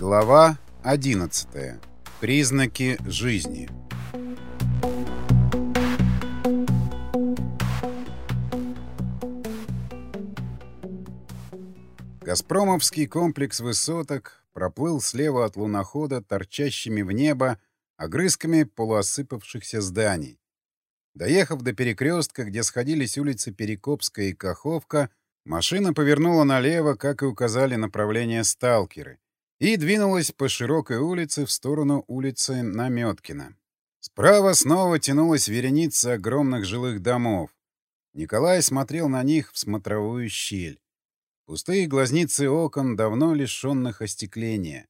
Глава 11. Признаки жизни. Газпромовский комплекс высоток проплыл слева от лунохода торчащими в небо огрызками полуосыпавшихся зданий. Доехав до перекрестка, где сходились улицы Перекопская и Каховка, машина повернула налево, как и указали направление сталкеры, и двинулась по широкой улице в сторону улицы Наметкина. Справа снова тянулась вереница огромных жилых домов. Николай смотрел на них в смотровую щель. Пустые глазницы окон, давно лишенных остекления.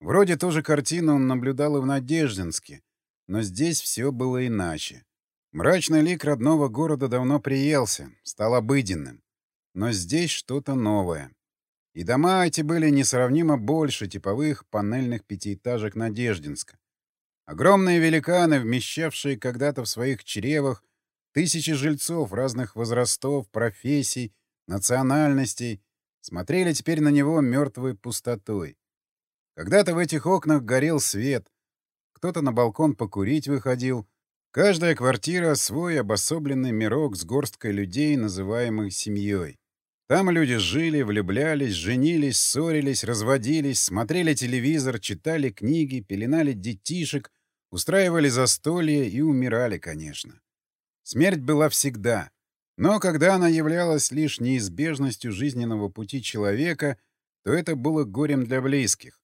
Вроде ту же картину он наблюдал и в Надеждинске, но здесь все было иначе. Мрачный лик родного города давно приелся, стал обыденным. Но здесь что-то новое. И дома эти были несравнимо больше типовых панельных пятиэтажек Надеждинска. Огромные великаны, вмещавшие когда-то в своих чревах тысячи жильцов разных возрастов, профессий, национальностей, смотрели теперь на него мертвой пустотой. Когда-то в этих окнах горел свет, кто-то на балкон покурить выходил, каждая квартира — свой обособленный мирок с горсткой людей, называемых семьей. Там люди жили, влюблялись, женились, ссорились, разводились, смотрели телевизор, читали книги, пеленали детишек, устраивали застолье и умирали, конечно. Смерть была всегда. Но когда она являлась лишь неизбежностью жизненного пути человека, то это было горем для близких.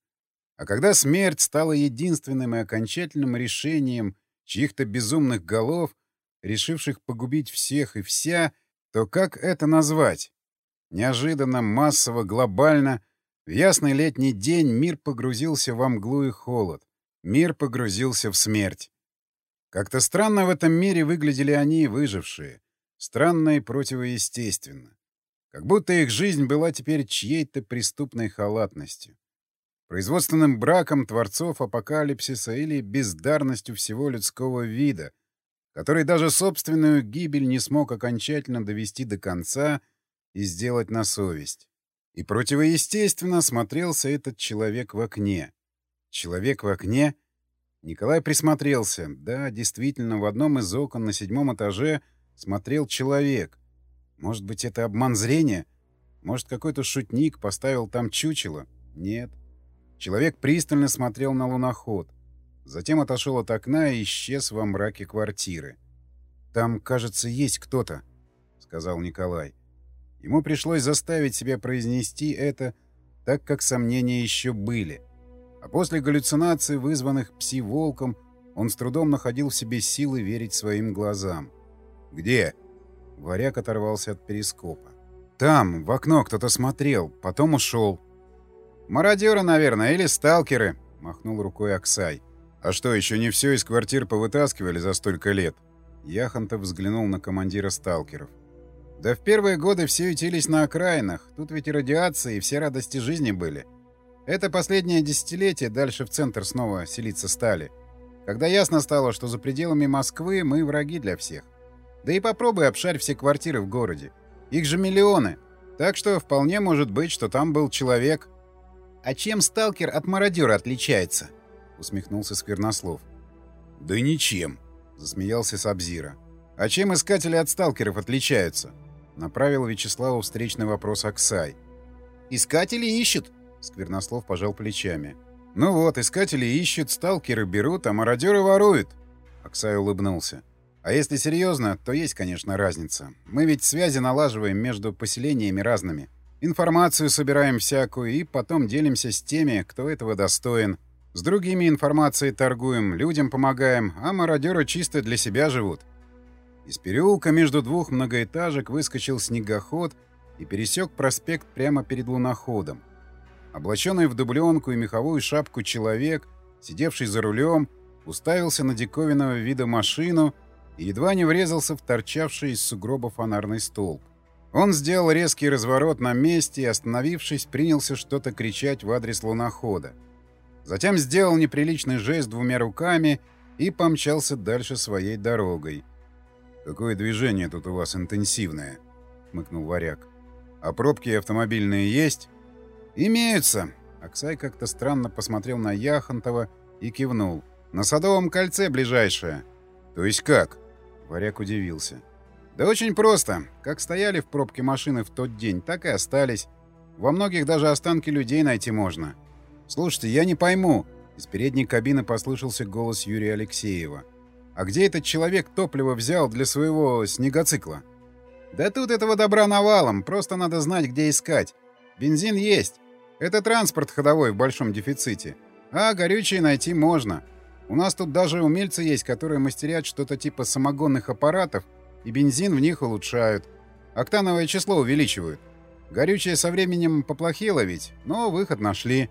А когда смерть стала единственным и окончательным решением чьих-то безумных голов, решивших погубить всех и вся, то как это назвать? Неожиданно, массово, глобально, в ясный летний день мир погрузился во мглу и холод. Мир погрузился в смерть. Как-то странно в этом мире выглядели они, выжившие. Странно и противоестественно. Как будто их жизнь была теперь чьей-то преступной халатностью. Производственным браком творцов апокалипсиса или бездарностью всего людского вида, который даже собственную гибель не смог окончательно довести до конца — и сделать на совесть. И противоестественно смотрелся этот человек в окне. Человек в окне? Николай присмотрелся. Да, действительно, в одном из окон на седьмом этаже смотрел человек. Может быть, это обман зрения? Может, какой-то шутник поставил там чучело? Нет. Человек пристально смотрел на луноход. Затем отошел от окна и исчез во мраке квартиры. «Там, кажется, есть кто-то», — сказал Николай. Ему пришлось заставить себя произнести это, так как сомнения еще были. А после галлюцинаций, вызванных пси-волком, он с трудом находил в себе силы верить своим глазам. «Где?» Варяг оторвался от перископа. «Там, в окно кто-то смотрел, потом ушел». «Мародеры, наверное, или сталкеры», — махнул рукой Аксай. «А что, еще не все из квартир повытаскивали за столько лет?» Яхонтов взглянул на командира сталкеров. Да в первые годы все ютились на окраинах. Тут ведь и радиация, и все радости жизни были. Это последнее десятилетие дальше в центр снова селиться стали. Когда ясно стало, что за пределами Москвы мы враги для всех. Да и попробуй обшарь все квартиры в городе. Их же миллионы. Так что вполне может быть, что там был человек. «А чем сталкер от мародера отличается?» — усмехнулся Сквернослов. «Да ничем», — засмеялся Сабзира. «А чем искатели от сталкеров отличаются?» Направил Вячеславу встречный вопрос Аксай. «Искатели ищут!» — Сквернослов пожал плечами. «Ну вот, искатели ищут, сталкеры берут, а мародеры воруют!» Аксай улыбнулся. «А если серьезно, то есть, конечно, разница. Мы ведь связи налаживаем между поселениями разными. Информацию собираем всякую и потом делимся с теми, кто этого достоин. С другими информацией торгуем, людям помогаем, а мародеры чисто для себя живут. Из переулка между двух многоэтажек выскочил снегоход и пересек проспект прямо перед луноходом. Облаченный в дубленку и меховую шапку человек, сидевший за рулем, уставился на диковинного вида машину и едва не врезался в торчавший из сугроба фонарный столб. Он сделал резкий разворот на месте и, остановившись, принялся что-то кричать в адрес лунохода. Затем сделал неприличный жест двумя руками и помчался дальше своей дорогой. «Какое движение тут у вас интенсивное?» — хмыкнул варяг. «А пробки автомобильные есть?» «Имеются», — Аксай как-то странно посмотрел на Яхонтова и кивнул. «На Садовом кольце ближайшее». «То есть как?» Варяг удивился. «Да очень просто. Как стояли в пробке машины в тот день, так и остались. Во многих даже останки людей найти можно. Слушайте, я не пойму». Из передней кабины послышался голос Юрия Алексеева. «А где этот человек топливо взял для своего снегоцикла?» «Да тут этого добра навалом, просто надо знать, где искать. Бензин есть. Это транспорт ходовой в большом дефиците. А горючее найти можно. У нас тут даже умельцы есть, которые мастерят что-то типа самогонных аппаратов, и бензин в них улучшают. Октановое число увеличивают. Горючее со временем поплохело ведь, но выход нашли.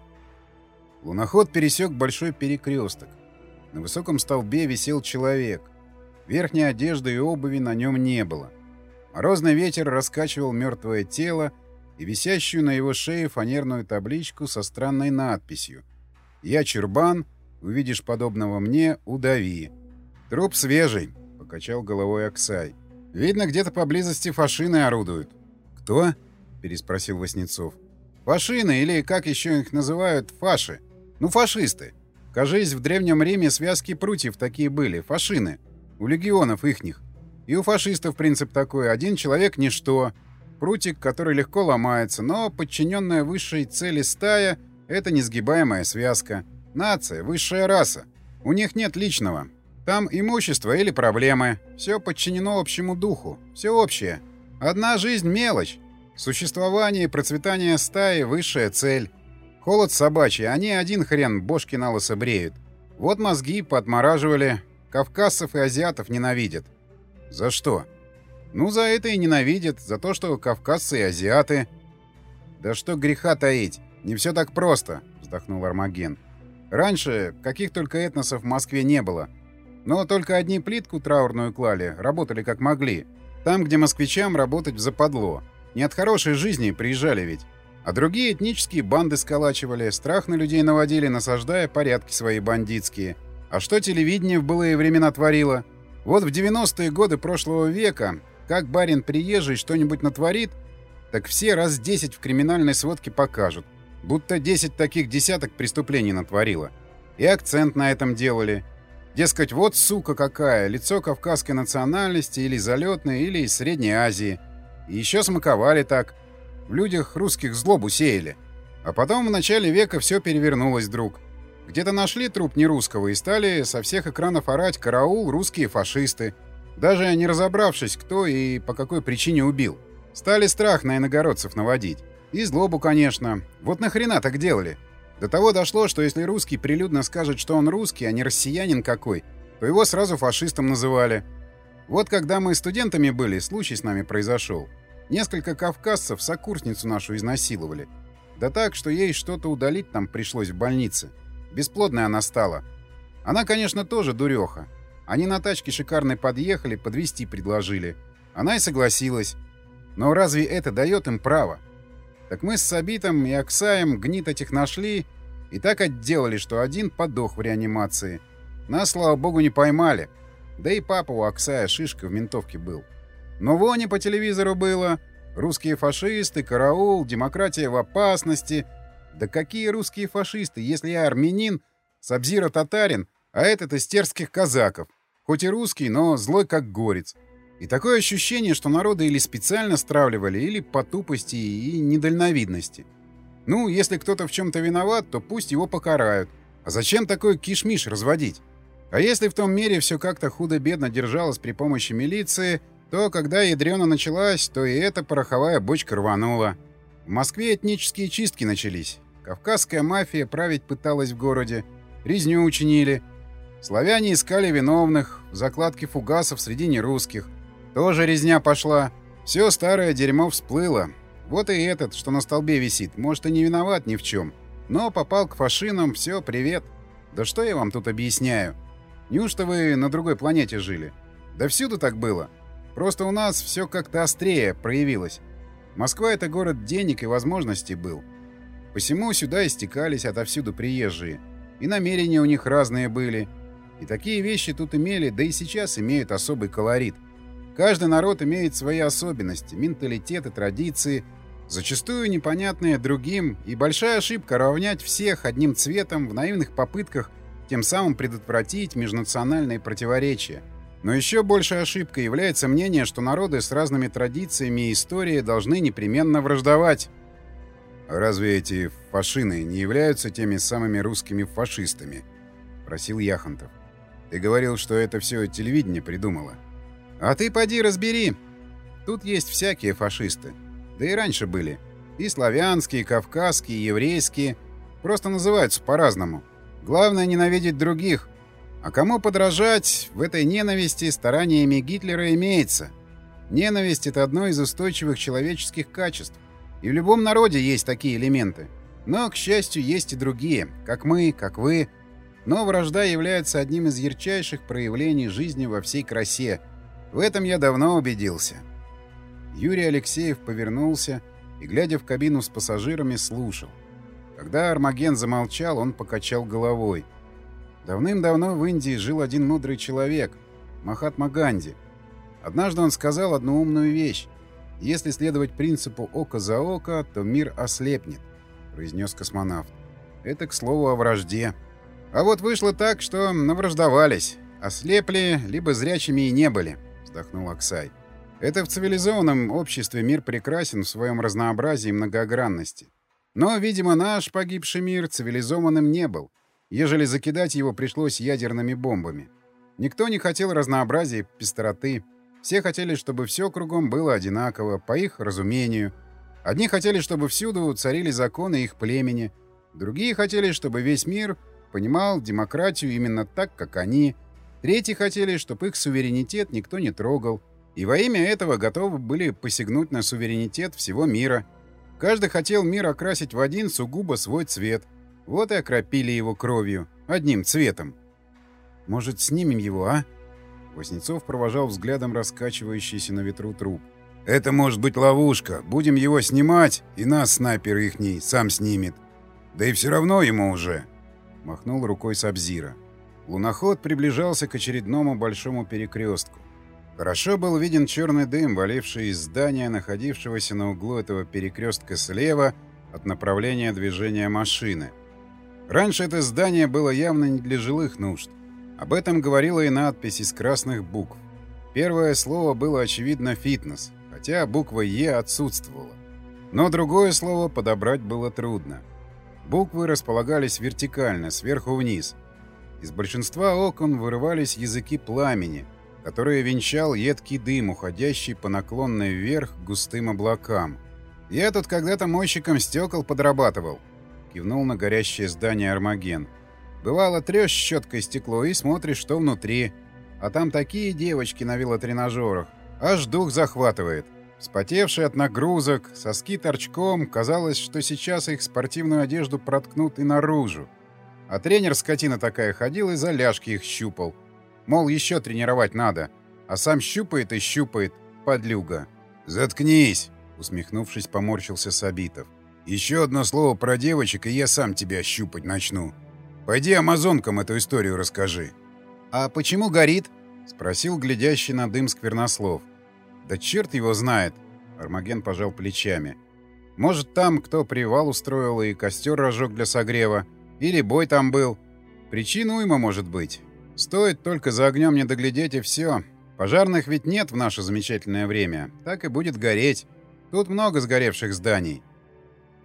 Луноход пересек большой перекресток. На высоком столбе висел человек. Верхней одежды и обуви на нем не было. Морозный ветер раскачивал мертвое тело и висящую на его шее фанерную табличку со странной надписью «Я Чурбан, увидишь подобного мне, удави». «Труп свежий», — покачал головой Аксай. «Видно, где-то поблизости фашины орудуют». «Кто?» — переспросил Васнецов. «Фашины, или, как еще их называют, фаши. Ну, фашисты. Кажись, в Древнем Риме связки прутьев такие были, фашины. У легионов ихних. И у фашистов принцип такой. Один человек — ничто. Прутик, который легко ломается, но подчиненная высшей цели стая — это несгибаемая связка. Нация, высшая раса. У них нет личного. Там имущество или проблемы. Все подчинено общему духу. Все общее. Одна жизнь — мелочь. Существование и процветание стаи — высшая цель. Холод собачий, они один хрен бошки на лысо бреют. Вот мозги подмораживали. Кавказцев и азиатов ненавидят. За что? Ну, за это и ненавидят, за то, что кавказцы и азиаты... Да что греха таить, не все так просто, вздохнул Армаген. Раньше каких только этносов в Москве не было. Но только одни плитку траурную клали, работали как могли. Там, где москвичам работать в западло. Не от хорошей жизни приезжали ведь. А другие этнические банды сколачивали, страх на людей наводили, насаждая порядки свои бандитские. А что телевидение в былые времена творило? Вот в 90-е годы прошлого века как барин приезжий что-нибудь натворит, так все раз 10 в криминальной сводке покажут. Будто 10 таких десяток преступлений натворило. И акцент на этом делали. Дескать, вот сука какая, лицо кавказской национальности или залетной, или из Средней Азии. И еще смаковали так. В людях русских злобу сеяли. А потом в начале века все перевернулось вдруг. Где-то нашли труп нерусского и стали со всех экранов орать «Караул! Русские фашисты!» Даже не разобравшись, кто и по какой причине убил. Стали страх на иногородцев наводить. И злобу, конечно. Вот нахрена так делали? До того дошло, что если русский прилюдно скажет, что он русский, а не россиянин какой, то его сразу фашистом называли. Вот когда мы студентами были, случай с нами произошел. Несколько кавказцев сокурсницу нашу изнасиловали. Да так, что ей что-то удалить там пришлось в больнице. Бесплодная она стала. Она, конечно, тоже дуреха. Они на тачке шикарной подъехали, подвести предложили. Она и согласилась. Но разве это дает им право? Так мы с Сабитом и Оксаем гнит этих нашли и так отделали, что один подох в реанимации. Нас, слава богу, не поймали. Да и папа у Оксая шишка в ментовке был. Но вони по телевизору было. Русские фашисты, караул, демократия в опасности. Да какие русские фашисты, если я армянин, Сабзира татарин, а этот из терских казаков. Хоть и русский, но злой как горец. И такое ощущение, что народы или специально стравливали, или по тупости и недальновидности. Ну, если кто-то в чем-то виноват, то пусть его покарают. А зачем такой кишмиш разводить? А если в том мире все как-то худо-бедно держалось при помощи милиции, то когда ядрена началась, то и эта пороховая бочка рванула. В Москве этнические чистки начались. Кавказская мафия править пыталась в городе. Резню учинили. Славяне искали виновных, закладки фугасов среди нерусских. Тоже резня пошла. Все старое дерьмо всплыло. Вот и этот, что на столбе висит, может и не виноват ни в чем. Но попал к фашинам, все, привет. Да что я вам тут объясняю? Неужто вы на другой планете жили? Да всюду так было. Просто у нас все как-то острее проявилось. Москва — это город денег и возможностей был. Посему сюда истекались отовсюду приезжие. И намерения у них разные были — и такие вещи тут имели, да и сейчас имеют особый колорит. Каждый народ имеет свои особенности, менталитет и традиции, Зачастую непонятные другим, и большая ошибка равнять всех одним цветом в наивных попытках тем самым предотвратить межнациональные противоречия. Но еще большей ошибкой является мнение, что народы с разными традициями и историей должны непременно враждовать. «А разве эти фашины не являются теми самыми русскими фашистами?» — просил Яхонтов. «Ты говорил, что это все телевидение придумало». «А ты поди разбери. Тут есть всякие фашисты. Да и раньше были. И славянские, и кавказские, и еврейские. Просто называются по-разному. Главное — ненавидеть других. А кому подражать в этой ненависти стараниями Гитлера имеется? Ненависть — это одно из устойчивых человеческих качеств. И в любом народе есть такие элементы. Но, к счастью, есть и другие, как мы, как вы. Но вражда является одним из ярчайших проявлений жизни во всей красе. В этом я давно убедился. Юрий Алексеев повернулся и, глядя в кабину с пассажирами, слушал. Когда Армаген замолчал, он покачал головой. Давным-давно в Индии жил один мудрый человек — Махатма Ганди. Однажды он сказал одну умную вещь. «Если следовать принципу око за око, то мир ослепнет», — произнес космонавт. Это, к слову, о вражде. А вот вышло так, что навраждовались. Ослепли, либо зрячими и не были, — вздохнул Аксай. Это в цивилизованном обществе мир прекрасен в своем разнообразии и многогранности. Но, видимо, наш погибший мир цивилизованным не был, ежели закидать его пришлось ядерными бомбами. Никто не хотел разнообразия пестроты, все хотели, чтобы все кругом было одинаково, по их разумению. Одни хотели, чтобы всюду царили законы их племени, другие хотели, чтобы весь мир понимал демократию именно так, как они, третьи хотели, чтобы их суверенитет никто не трогал, и во имя этого готовы были посягнуть на суверенитет всего мира. Каждый хотел мир окрасить в один сугубо свой цвет. Вот и окропили его кровью, одним цветом. «Может, снимем его, а?» Воснецов провожал взглядом раскачивающийся на ветру труп. «Это может быть ловушка. Будем его снимать, и нас снайпер ихний сам снимет. Да и все равно ему уже!» Махнул рукой Сабзира. Луноход приближался к очередному большому перекрестку. Хорошо был виден черный дым, валивший из здания, находившегося на углу этого перекрестка слева от направления движения машины. Раньше это здание было явно не для жилых нужд. Об этом говорила и надпись из красных букв. Первое слово было, очевидно, «фитнес», хотя буква «Е» отсутствовала. Но другое слово подобрать было трудно. Буквы располагались вертикально, сверху вниз. Из большинства окон вырывались языки пламени, которые венчал едкий дым, уходящий по наклонной вверх густым облакам. «Я тут когда-то мойщиком стекол подрабатывал», — кивнул на горящее здание Армаген. Бывало, трешь щеткой стекло и смотришь, что внутри. А там такие девочки на велотренажерах. Аж дух захватывает. Вспотевшие от нагрузок, соски торчком, казалось, что сейчас их спортивную одежду проткнут и наружу. А тренер, скотина такая, ходил и за ляжки их щупал. Мол, еще тренировать надо. А сам щупает и щупает, подлюга. «Заткнись!» — усмехнувшись, поморщился Сабитов. «Еще одно слово про девочек, и я сам тебя щупать начну». Пойди амазонкам эту историю расскажи. — А почему горит? — спросил глядящий на дым сквернослов. — Да черт его знает! — Армаген пожал плечами. — Может, там кто привал устроил и костер разжег для согрева. Или бой там был. Причин уйма может быть. Стоит только за огнем не доглядеть, и все. Пожарных ведь нет в наше замечательное время. Так и будет гореть. Тут много сгоревших зданий.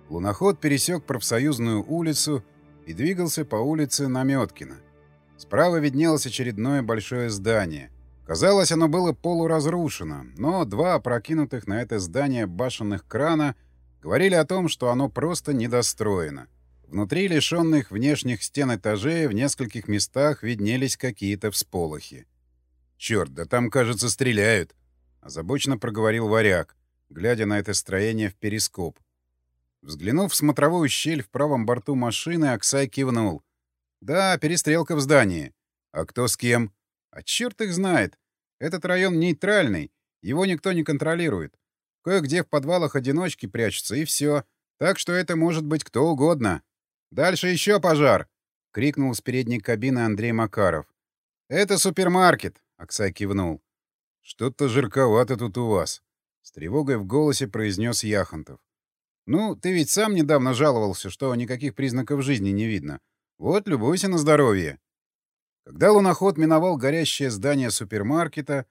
Луноход пересек профсоюзную улицу и двигался по улице Наметкина. Справа виднелось очередное большое здание. Казалось, оно было полуразрушено, но два опрокинутых на это здание башенных крана говорили о том, что оно просто недостроено. Внутри лишенных внешних стен этажей в нескольких местах виднелись какие-то всполохи. «Черт, да там, кажется, стреляют!» — озабоченно проговорил варяг, глядя на это строение в перископ. Взглянув в смотровую щель в правом борту машины, Аксай кивнул. «Да, перестрелка в здании. А кто с кем?» «А черт их знает. Этот район нейтральный. Его никто не контролирует. Кое-где в подвалах одиночки прячутся, и все. Так что это может быть кто угодно. Дальше еще пожар!» — крикнул с передней кабины Андрей Макаров. «Это супермаркет!» — Аксай кивнул. «Что-то жарковато тут у вас!» — с тревогой в голосе произнес Яхонтов. Ну, ты ведь сам недавно жаловался, что никаких признаков жизни не видно. Вот, любуйся на здоровье. Когда луноход миновал горящее здание супермаркета,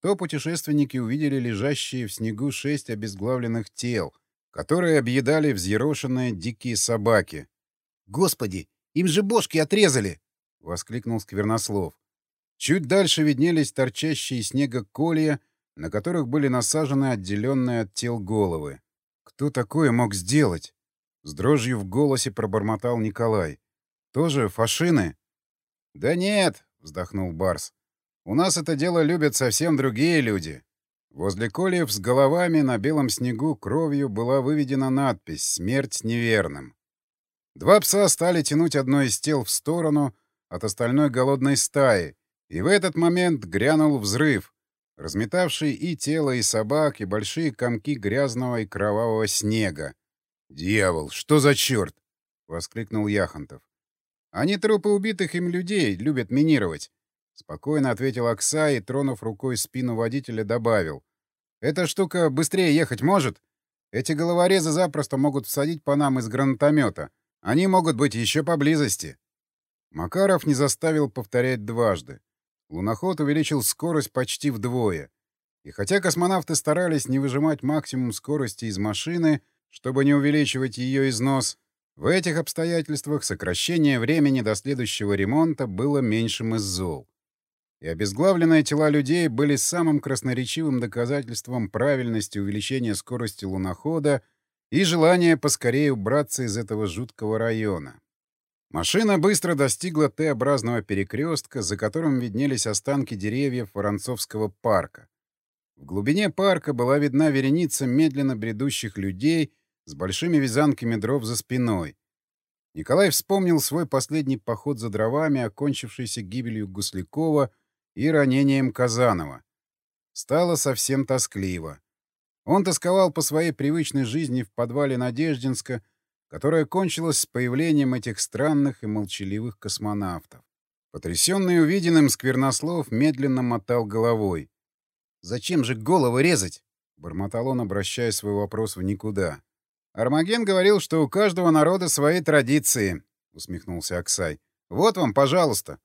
то путешественники увидели лежащие в снегу шесть обезглавленных тел, которые объедали взъерошенные дикие собаки. «Господи, им же бошки отрезали!» — воскликнул Сквернослов. Чуть дальше виднелись торчащие из снега колья, на которых были насажены отделенные от тел головы. «Кто такое мог сделать?» С дрожью в голосе пробормотал Николай. «Тоже фашины?» «Да нет», — вздохнул Барс. «У нас это дело любят совсем другие люди». Возле кольев с головами на белом снегу кровью была выведена надпись «Смерть неверным». Два пса стали тянуть одно из тел в сторону от остальной голодной стаи, и в этот момент грянул взрыв, разметавший и тело, и собак, и большие комки грязного и кровавого снега. «Дьявол, что за черт!» — воскликнул Яхонтов. «Они трупы убитых им людей любят минировать», — спокойно ответил Окса и, тронув рукой спину водителя, добавил. «Эта штука быстрее ехать может? Эти головорезы запросто могут всадить по нам из гранатомета. Они могут быть еще поблизости». Макаров не заставил повторять дважды. Луноход увеличил скорость почти вдвое. И хотя космонавты старались не выжимать максимум скорости из машины, чтобы не увеличивать ее износ, в этих обстоятельствах сокращение времени до следующего ремонта было меньшим из зол. И обезглавленные тела людей были самым красноречивым доказательством правильности увеличения скорости лунохода и желания поскорее убраться из этого жуткого района. Машина быстро достигла Т-образного перекрестка, за которым виднелись останки деревьев Воронцовского парка. В глубине парка была видна вереница медленно бредущих людей с большими вязанками дров за спиной. Николай вспомнил свой последний поход за дровами, окончившийся гибелью Гуслякова и ранением Казанова. Стало совсем тоскливо. Он тосковал по своей привычной жизни в подвале Надеждинска, которая кончилась с появлением этих странных и молчаливых космонавтов. Потрясенный увиденным, Сквернослов медленно мотал головой. «Зачем же головы резать?» — бормотал он, обращая свой вопрос в никуда. «Армаген говорил, что у каждого народа свои традиции», — усмехнулся Аксай. «Вот вам, пожалуйста.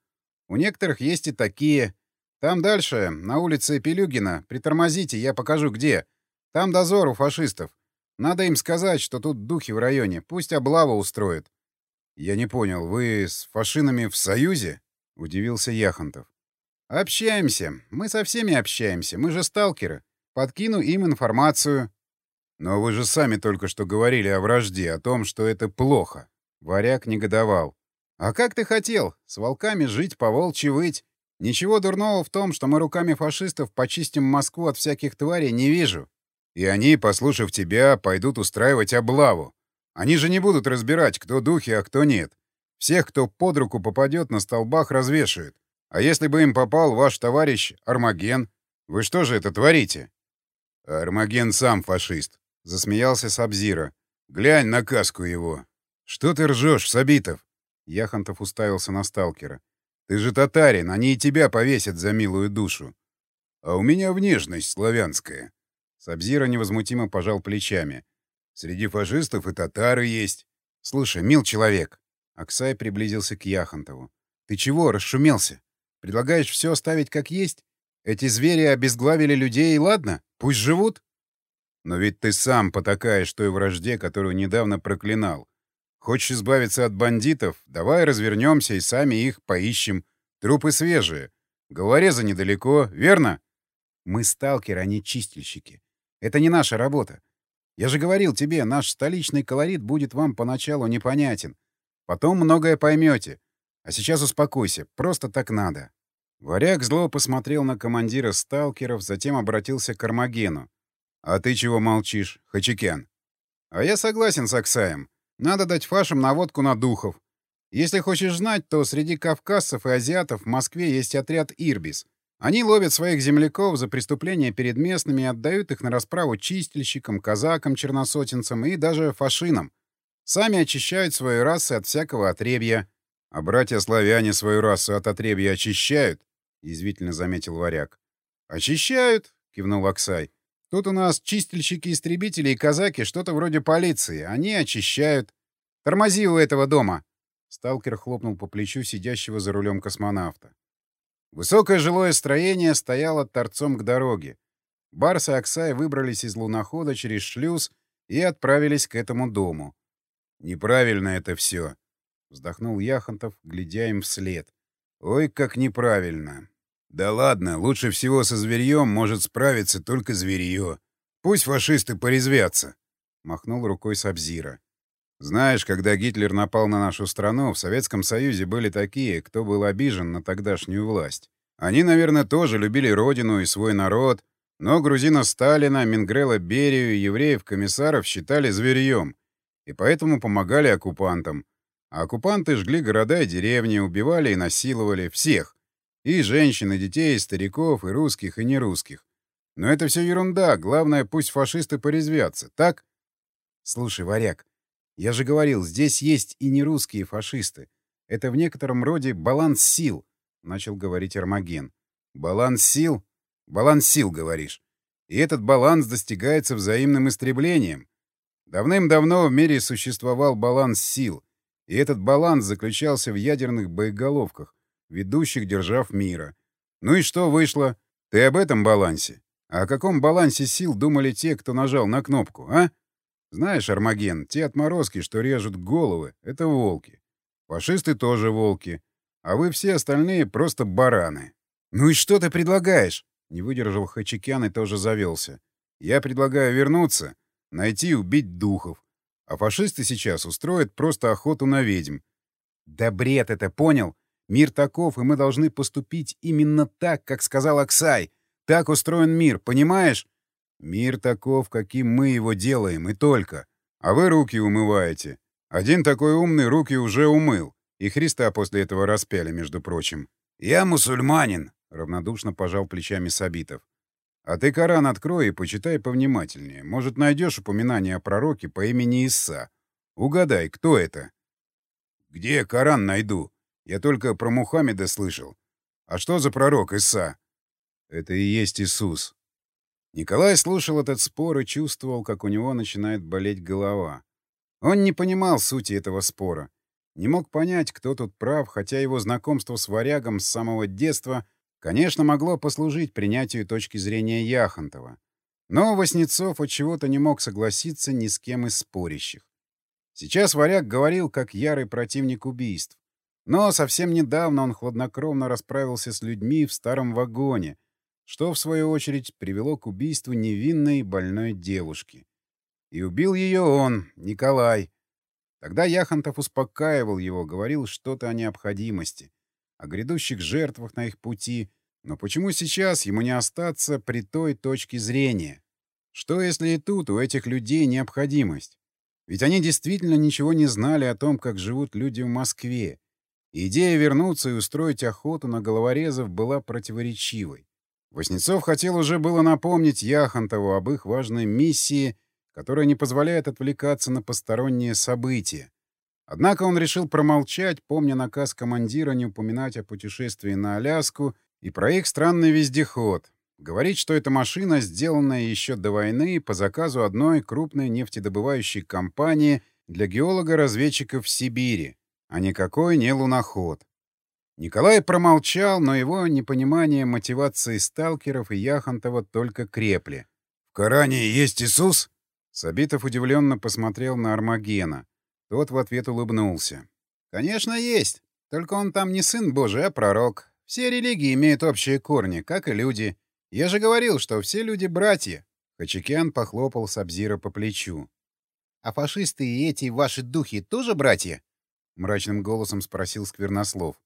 У некоторых есть и такие. Там дальше, на улице Пелюгина, притормозите, я покажу где. Там дозор у фашистов. Надо им сказать, что тут духи в районе. Пусть облаву устроят». «Я не понял, вы с фашинами в союзе?» — удивился Яхонтов. «Общаемся. Мы со всеми общаемся. Мы же сталкеры. Подкину им информацию. «Но вы же сами только что говорили о вражде, о том, что это плохо». Варяг негодовал. «А как ты хотел? С волками жить, по волчьи выть. Ничего дурного в том, что мы руками фашистов почистим Москву от всяких тварей, не вижу. И они, послушав тебя, пойдут устраивать облаву. Они же не будут разбирать, кто духи, а кто нет. Всех, кто под руку попадет, на столбах развешают. А если бы им попал ваш товарищ Армаген? Вы что же это творите? Армаген сам фашист. Засмеялся Сабзира. «Глянь на каску его!» «Что ты ржешь, Сабитов?» Яхонтов уставился на сталкера. «Ты же татарин, они и тебя повесят за милую душу». «А у меня внешность славянская». Сабзира невозмутимо пожал плечами. «Среди фашистов и татары есть». «Слушай, мил человек». Аксай приблизился к Яхонтову. «Ты чего, расшумелся? Предлагаешь все оставить как есть? Эти звери обезглавили людей, и ладно? Пусть живут?» Но ведь ты сам потакаешь той вражде, которую недавно проклинал. Хочешь избавиться от бандитов? Давай развернемся и сами их поищем. Трупы свежие. Головореза недалеко, верно? Мы сталкеры, а не чистильщики. Это не наша работа. Я же говорил тебе, наш столичный колорит будет вам поначалу непонятен. Потом многое поймете. А сейчас успокойся, просто так надо. Варяг зло посмотрел на командира сталкеров, затем обратился к Армагену. «А ты чего молчишь, Хачикян?» «А я согласен с Аксаем. Надо дать фашам наводку на духов. Если хочешь знать, то среди кавказцев и азиатов в Москве есть отряд «Ирбис». Они ловят своих земляков за преступления перед местными и отдают их на расправу чистильщикам, казакам, черносотенцам и даже фашинам. Сами очищают свои расы от всякого отребья. А братья-славяне свою расу от отребья очищают, — язвительно заметил варяг. «Очищают», — кивнул Аксай. Тут у нас чистильщики-истребители и казаки что-то вроде полиции. Они очищают. Тормози у этого дома!» Сталкер хлопнул по плечу сидящего за рулем космонавта. Высокое жилое строение стояло торцом к дороге. Барс и Оксай выбрались из лунохода через шлюз и отправились к этому дому. «Неправильно это все», — вздохнул Яхонтов, глядя им вслед. «Ой, как неправильно. Да ладно, лучше всего со зверьем может справиться только зверье. Пусть фашисты порезвятся», — махнул рукой Сабзира. «Знаешь, когда Гитлер напал на нашу страну, в Советском Союзе были такие, кто был обижен на тогдашнюю власть. Они, наверное, тоже любили родину и свой народ, но грузина Сталина, Мингрела Берию евреев-комиссаров считали зверьем, и поэтому помогали оккупантам. А оккупанты жгли города и деревни, убивали и насиловали всех. И женщин, и детей, и стариков, и русских, и нерусских. Но это все ерунда, главное, пусть фашисты порезвятся, так? Слушай, варяг, я же говорил, здесь есть и нерусские фашисты. Это в некотором роде баланс сил, — начал говорить Армаген. Баланс сил? Баланс сил, говоришь. И этот баланс достигается взаимным истреблением. Давным-давно в мире существовал баланс сил, и этот баланс заключался в ядерных боеголовках, ведущих держав мира. Ну и что вышло? Ты об этом балансе? А о каком балансе сил думали те, кто нажал на кнопку, а? Знаешь, Армаген, те отморозки, что режут головы, — это волки. Фашисты тоже волки. А вы все остальные просто бараны. Ну и что ты предлагаешь? Не выдержал Хачикян и тоже завелся. «Я предлагаю вернуться, найти и убить духов. А фашисты сейчас устроят просто охоту на ведьм». «Да бред это, понял? Мир таков, и мы должны поступить именно так, как сказал Аксай. Так устроен мир, понимаешь?» «Мир таков, каким мы его делаем, и только. А вы руки умываете. Один такой умный руки уже умыл. И Христа после этого распяли, между прочим. Я мусульманин, Равнодушно пожал плечами Сабитов. «А ты Коран открой и почитай повнимательнее. Может, найдешь упоминание о пророке по имени Исса. Угадай, кто это?» «Где Коран найду? Я только про Мухаммеда слышал. А что за пророк Исса?» «Это и есть Иисус». Николай слушал этот спор и чувствовал, как у него начинает болеть голова. Он не понимал сути этого спора. Не мог понять, кто тут прав, хотя его знакомство с варягом с самого детства конечно, могло послужить принятию точки зрения Яхонтова. Но Васнецов от чего-то не мог согласиться ни с кем из спорящих. Сейчас варяг говорил как ярый противник убийств. Но совсем недавно он хладнокровно расправился с людьми в старом вагоне, что, в свою очередь, привело к убийству невинной больной девушки. И убил ее он, Николай. Тогда Яхонтов успокаивал его, говорил что-то о необходимости, о грядущих жертвах на их пути, но почему сейчас ему не остаться при той точке зрения? Что, если и тут у этих людей необходимость? Ведь они действительно ничего не знали о том, как живут люди в Москве. идея вернуться и устроить охоту на головорезов была противоречивой. Воснецов хотел уже было напомнить Яхонтову об их важной миссии, которая не позволяет отвлекаться на посторонние события. Однако он решил промолчать, помня наказ командира не упоминать о путешествии на Аляску и про их странный вездеход. Говорит, что эта машина, сделанная еще до войны по заказу одной крупной нефтедобывающей компании для геолога-разведчиков в Сибири, а никакой не луноход. Николай промолчал, но его непонимание мотивации сталкеров и Яхонтова только крепли. «В Коране есть Иисус?» Сабитов удивленно посмотрел на Армагена. Тот в ответ улыбнулся. «Конечно, есть. Только он там не сын Божий, а пророк. Все религии имеют общие корни, как и люди. Я же говорил, что все люди — братья. Хачикян похлопал Сабзира по плечу. «А фашисты и эти ваши духи тоже братья?» — мрачным голосом спросил Сквернослов.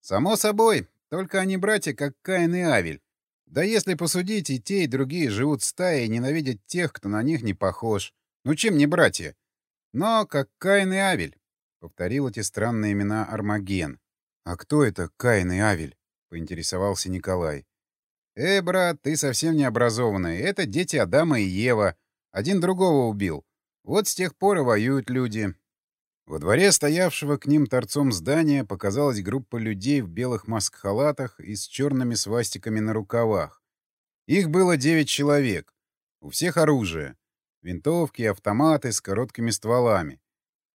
«Само собой, только они братья, как Каин и Авель. Да если посудить, и те, и другие живут стаей и ненавидят тех, кто на них не похож. Ну чем не братья? Но как Каин и Авель», — повторил эти странные имена Армаген. «А кто это Каин и Авель?» — поинтересовался Николай. «Э, брат, ты совсем не образованный. Это дети Адама и Ева. Один другого убил. Вот с тех пор и воюют люди». Во дворе стоявшего к ним торцом здания показалась группа людей в белых маск-халатах и с черными свастиками на рукавах. Их было девять человек. У всех оружие. Винтовки автоматы с короткими стволами.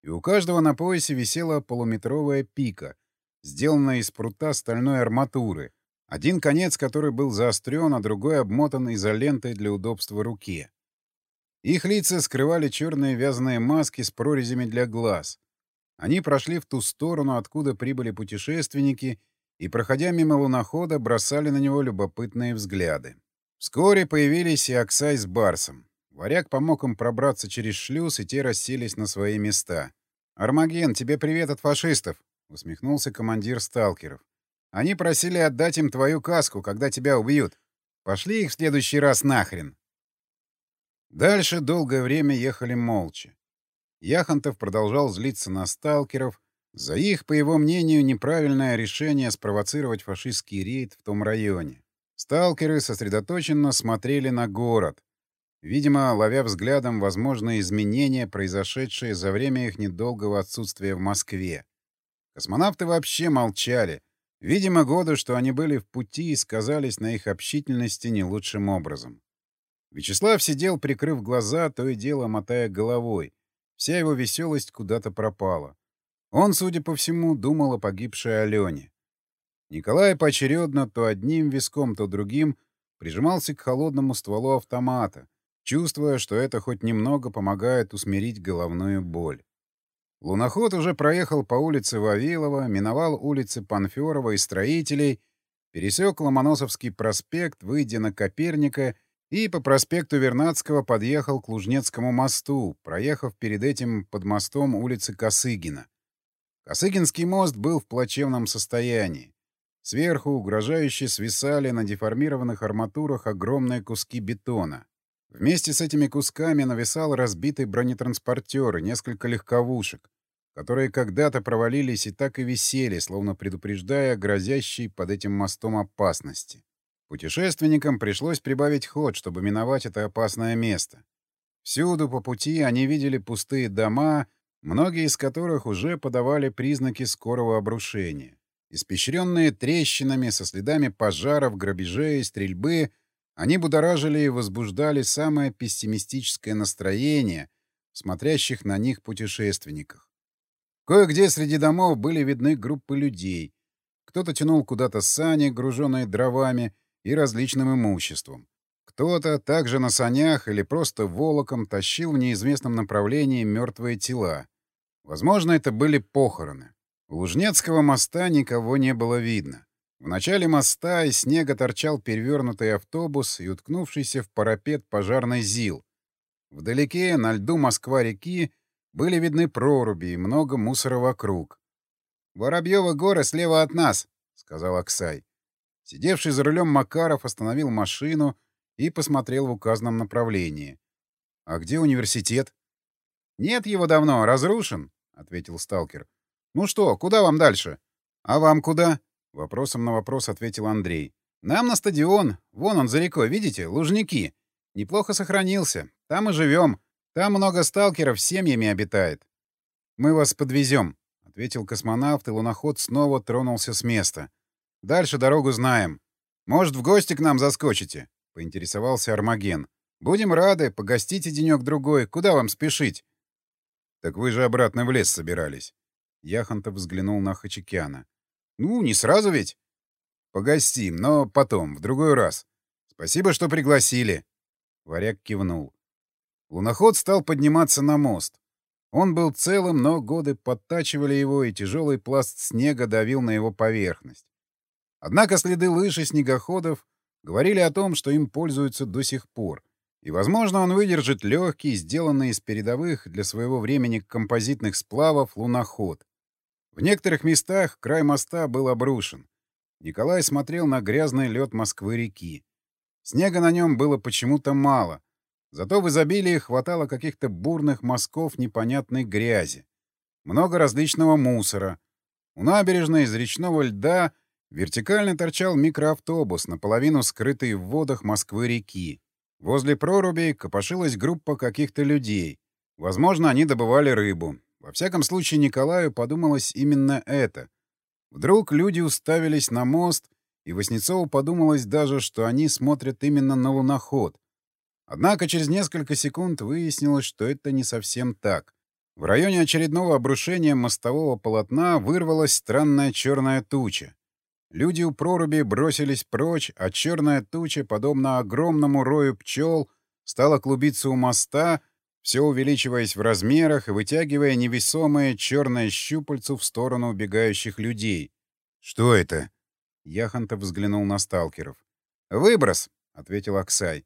И у каждого на поясе висела полуметровая пика, сделанная из прута стальной арматуры, один конец которой был заострен, а другой обмотан изолентой для удобства руке. Их лица скрывали черные вязаные маски с прорезями для глаз. Они прошли в ту сторону, откуда прибыли путешественники, и, проходя мимо лунохода, бросали на него любопытные взгляды. Вскоре появились и Аксай с Барсом. Варяг помог им пробраться через шлюз, и те расселись на свои места. «Армаген, тебе привет от фашистов!» — усмехнулся командир сталкеров. «Они просили отдать им твою каску, когда тебя убьют. Пошли их в следующий раз нахрен!» Дальше долгое время ехали молча. Яхонтов продолжал злиться на сталкеров за их, по его мнению, неправильное решение спровоцировать фашистский рейд в том районе. Сталкеры сосредоточенно смотрели на город, видимо, ловя взглядом возможные изменения, произошедшие за время их недолгого отсутствия в Москве. Космонавты вообще молчали. Видимо, годы, что они были в пути, сказались на их общительности не лучшим образом. Вячеслав сидел, прикрыв глаза, то и дело мотая головой. Вся его веселость куда-то пропала. Он, судя по всему, думал о погибшей Алене. Николай поочередно то одним виском, то другим прижимался к холодному стволу автомата, чувствуя, что это хоть немного помогает усмирить головную боль. Луноход уже проехал по улице Вавилова, миновал улицы Панферова и Строителей, пересек Ломоносовский проспект, выйдя на Коперника и по проспекту Вернадского подъехал к Лужнецкому мосту, проехав перед этим под мостом улицы Косыгина. Косыгинский мост был в плачевном состоянии. Сверху угрожающе свисали на деформированных арматурах огромные куски бетона. Вместе с этими кусками нависал разбитый бронетранспортер и несколько легковушек, которые когда-то провалились и так и висели, словно предупреждая грозящей под этим мостом опасности. Путешественникам пришлось прибавить ход, чтобы миновать это опасное место. Всюду по пути они видели пустые дома, многие из которых уже подавали признаки скорого обрушения. Испещренные трещинами, со следами пожаров, грабежей, стрельбы, они будоражили и возбуждали самое пессимистическое настроение смотрящих на них путешественниках. Кое-где среди домов были видны группы людей. Кто-то тянул куда-то сани, груженные дровами, и различным имуществом. Кто-то также на санях или просто волоком тащил в неизвестном направлении мертвые тела. Возможно, это были похороны. У Лужнецкого моста никого не было видно. В начале моста из снега торчал перевернутый автобус и уткнувшийся в парапет пожарный ЗИЛ. Вдалеке, на льду Москва-реки, были видны проруби и много мусора вокруг. «Воробьёва горы слева от нас», — сказал Аксай. Сидевший за рулем Макаров остановил машину и посмотрел в указанном направлении. «А где университет?» «Нет его давно, разрушен», — ответил сталкер. «Ну что, куда вам дальше?» «А вам куда?» — вопросом на вопрос ответил Андрей. «Нам на стадион. Вон он за рекой, видите? Лужники. Неплохо сохранился. Там и живем. Там много сталкеров с семьями обитает». «Мы вас подвезем», — ответил космонавт, и луноход снова тронулся с места. Дальше дорогу знаем. Может, в гости к нам заскочите?» — поинтересовался Армаген. «Будем рады, погостите денек-другой. Куда вам спешить?» «Так вы же обратно в лес собирались». Яхонтов взглянул на Хачикяна. «Ну, не сразу ведь?» «Погостим, но потом, в другой раз. Спасибо, что пригласили». Варяг кивнул. Луноход стал подниматься на мост. Он был целым, но годы подтачивали его, и тяжелый пласт снега давил на его поверхность. Однако следы лыж и снегоходов говорили о том, что им пользуются до сих пор. И, возможно, он выдержит легкий, сделанный из передовых для своего времени композитных сплавов, луноход. В некоторых местах край моста был обрушен. Николай смотрел на грязный лед Москвы-реки. Снега на нем было почему-то мало. Зато в изобилии хватало каких-то бурных мазков непонятной грязи. Много различного мусора. У набережной из речного льда — Вертикально торчал микроавтобус, наполовину скрытый в водах Москвы-реки. Возле проруби копошилась группа каких-то людей. Возможно, они добывали рыбу. Во всяком случае, Николаю подумалось именно это. Вдруг люди уставились на мост, и Васнецову подумалось даже, что они смотрят именно на луноход. Однако через несколько секунд выяснилось, что это не совсем так. В районе очередного обрушения мостового полотна вырвалась странная черная туча. Люди у проруби бросились прочь, а черная туча, подобно огромному рою пчел, стала клубиться у моста, все увеличиваясь в размерах и вытягивая невесомое черное щупальцу в сторону убегающих людей. «Что это?» Яхонтов взглянул на сталкеров. «Выброс», — ответил Аксай.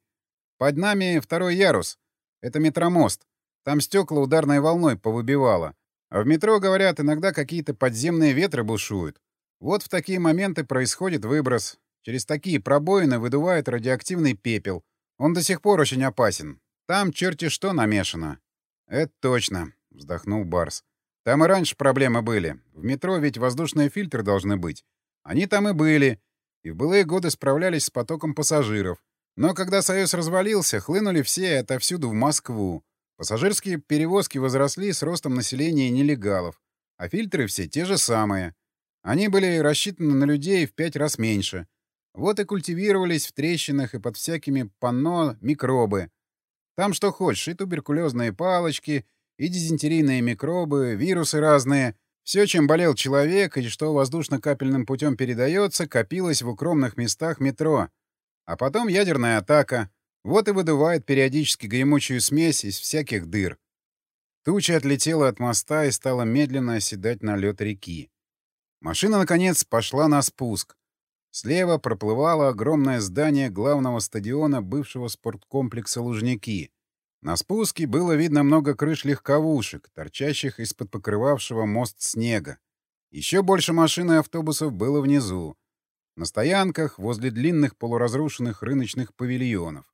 «Под нами второй ярус. Это метромост. Там стекла ударной волной повыбивало. А в метро, говорят, иногда какие-то подземные ветры бушуют. Вот в такие моменты происходит выброс. Через такие пробоины выдувает радиоактивный пепел. Он до сих пор очень опасен. Там черти что намешано. Это точно, вздохнул Барс. Там и раньше проблемы были. В метро ведь воздушные фильтры должны быть. Они там и были. И в былые годы справлялись с потоком пассажиров. Но когда Союз развалился, хлынули все отовсюду в Москву. Пассажирские перевозки возросли с ростом населения нелегалов, а фильтры все те же самые. Они были рассчитаны на людей в пять раз меньше. Вот и культивировались в трещинах и под всякими панно микробы. Там что хочешь, и туберкулезные палочки, и дизентерийные микробы, вирусы разные. Все, чем болел человек и что воздушно-капельным путем передается, копилось в укромных местах метро. А потом ядерная атака. Вот и выдувает периодически гремучую смесь из всяких дыр. Туча отлетела от моста и стала медленно оседать на лед реки. Машина, наконец, пошла на спуск. Слева проплывало огромное здание главного стадиона бывшего спорткомплекса «Лужники». На спуске было видно много крыш легковушек, торчащих из-под покрывавшего мост снега. Еще больше машин и автобусов было внизу. На стоянках, возле длинных полуразрушенных рыночных павильонов.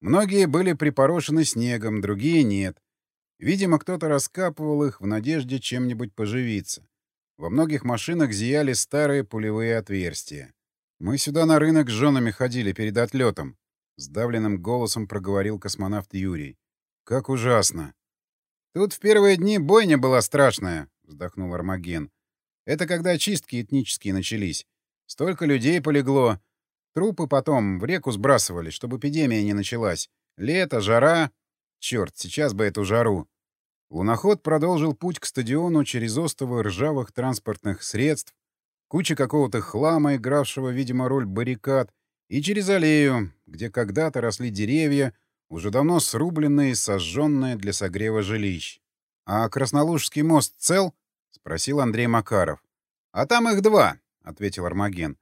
Многие были припорошены снегом, другие нет. Видимо, кто-то раскапывал их в надежде чем-нибудь поживиться. Во многих машинах зияли старые пулевые отверстия. «Мы сюда на рынок с женами ходили перед отлетом», — сдавленным голосом проговорил космонавт Юрий. «Как ужасно!» «Тут в первые дни бойня была страшная», — вздохнул Армаген. «Это когда чистки этнические начались. Столько людей полегло. Трупы потом в реку сбрасывали, чтобы эпидемия не началась. Лето, жара. Черт, сейчас бы эту жару. Луноход продолжил путь к стадиону через остовы ржавых транспортных средств, куча какого-то хлама, игравшего, видимо, роль баррикад, и через аллею, где когда-то росли деревья, уже давно срубленные и сожженные для согрева жилищ. «А Краснолужский мост цел?» — спросил Андрей Макаров. «А там их два», — ответил Армаген.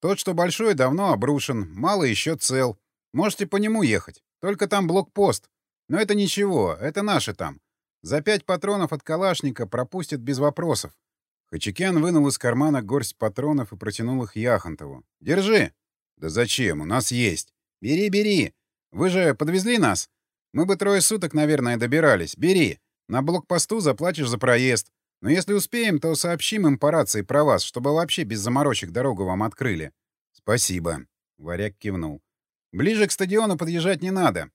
«Тот, что большой, давно обрушен, мало еще цел. Можете по нему ехать. Только там блокпост. Но это ничего, это наши там. За пять патронов от калашника пропустят без вопросов. Хачикян вынул из кармана горсть патронов и протянул их Яхонтову. «Держи!» «Да зачем? У нас есть!» «Бери, бери! Вы же подвезли нас? Мы бы трое суток, наверное, добирались. Бери! На блокпосту заплатишь за проезд. Но если успеем, то сообщим им по рации про вас, чтобы вообще без заморочек дорогу вам открыли». «Спасибо!» — Варяг кивнул. «Ближе к стадиону подъезжать не надо.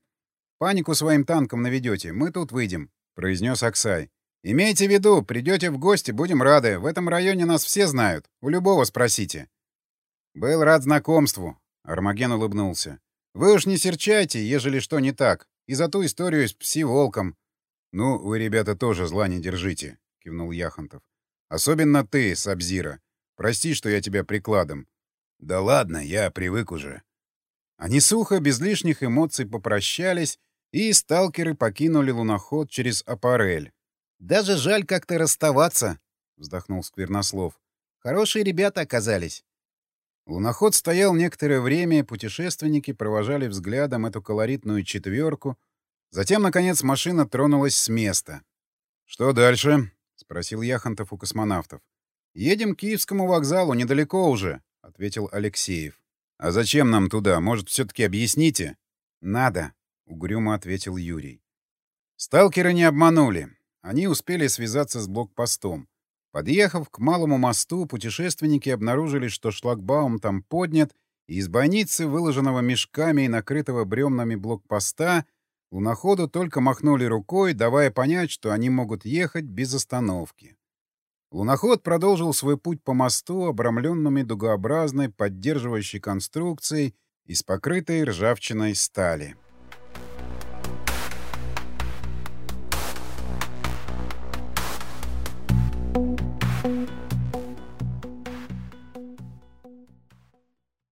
Панику своим танком наведете. Мы тут выйдем», — произнес Аксай. «Имейте в виду, придете в гости, будем рады. В этом районе нас все знают. У любого спросите». «Был рад знакомству», — Армаген улыбнулся. «Вы уж не серчайте, ежели что не так. И за ту историю с пси-волком». «Ну, вы, ребята, тоже зла не держите», — кивнул Яхонтов. «Особенно ты, Сабзира. Прости, что я тебя прикладом». «Да ладно, я привык уже». Они сухо, без лишних эмоций попрощались, и сталкеры покинули луноход через аппарель. Даже жаль как-то расставаться, — вздохнул Сквернослов. Хорошие ребята оказались. Луноход стоял некоторое время, путешественники провожали взглядом эту колоритную четверку. Затем, наконец, машина тронулась с места. «Что дальше?» — спросил Яхонтов у космонавтов. «Едем к Киевскому вокзалу, недалеко уже», — ответил Алексеев. «А зачем нам туда? Может, все-таки объясните?» «Надо», — угрюмо ответил Юрий. Сталкеры не обманули. Они успели связаться с блокпостом. Подъехав к малому мосту, путешественники обнаружили, что шлагбаум там поднят, и из бойницы, выложенного мешками и накрытого бревнами блокпоста, луноходу только махнули рукой, давая понять, что они могут ехать без остановки. Луноход продолжил свой путь по мосту, обрамленными дугообразной поддерживающей конструкцией из покрытой ржавчиной стали.